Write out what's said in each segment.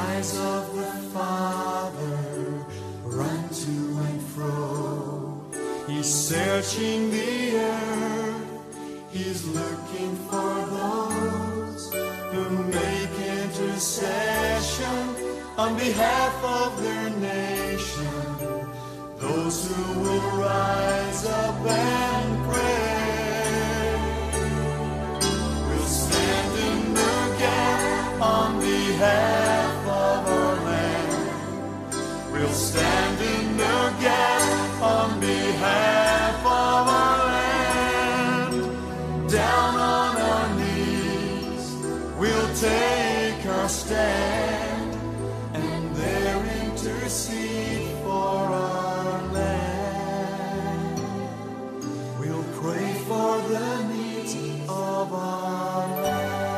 eyes of the Father run to and fro. He's searching the earth. He's looking for those who make intercession on behalf of their nation. Those who will rise up and pray. We'll We'll stand in the gap on behalf of our land. Down on our knees, we'll take our stand and there intercede for our land. We'll pray for the needs of our land.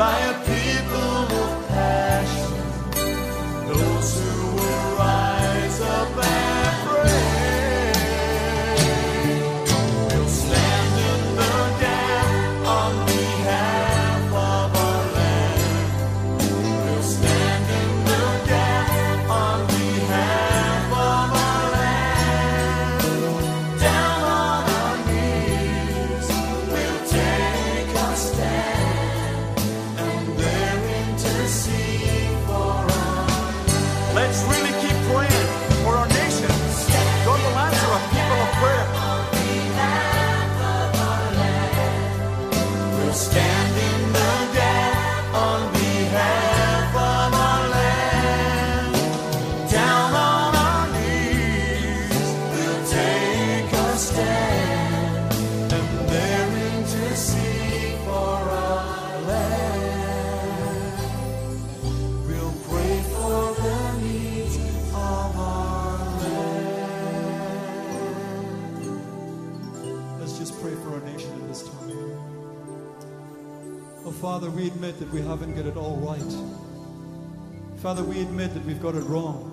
By a just pray for our nation at this time. Oh, Father, we admit that we haven't got it all right. Father, we admit that we've got it wrong.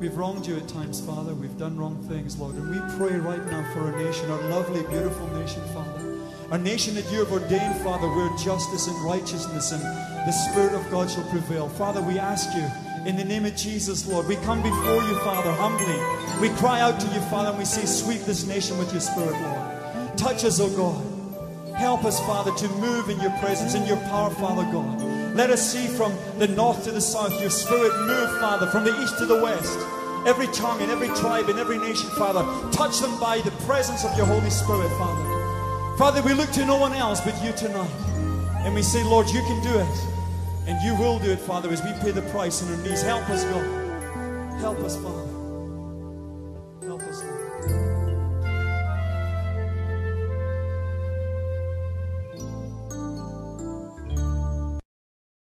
We've wronged you at times, Father. We've done wrong things, Lord. And we pray right now for our nation, our lovely, beautiful nation, Father. Our nation that you have ordained, Father, where justice and righteousness and the Spirit of God shall prevail. Father, we ask you in the name of Jesus, Lord. We come before you, Father, humbly. We cry out to you, Father, and we say, Sweep this nation with your Spirit, Lord. Touch us, O God. Help us, Father, to move in your presence, in your power, Father God. Let us see from the north to the south your spirit move, Father, from the east to the west. Every tongue and every tribe and every nation, Father, touch them by the presence of your Holy Spirit, Father. Father, we look to no one else but you tonight. And we say, Lord, you can do it. And you will do it, Father, as we pay the price on our knees. Help us, God. Help us, Father.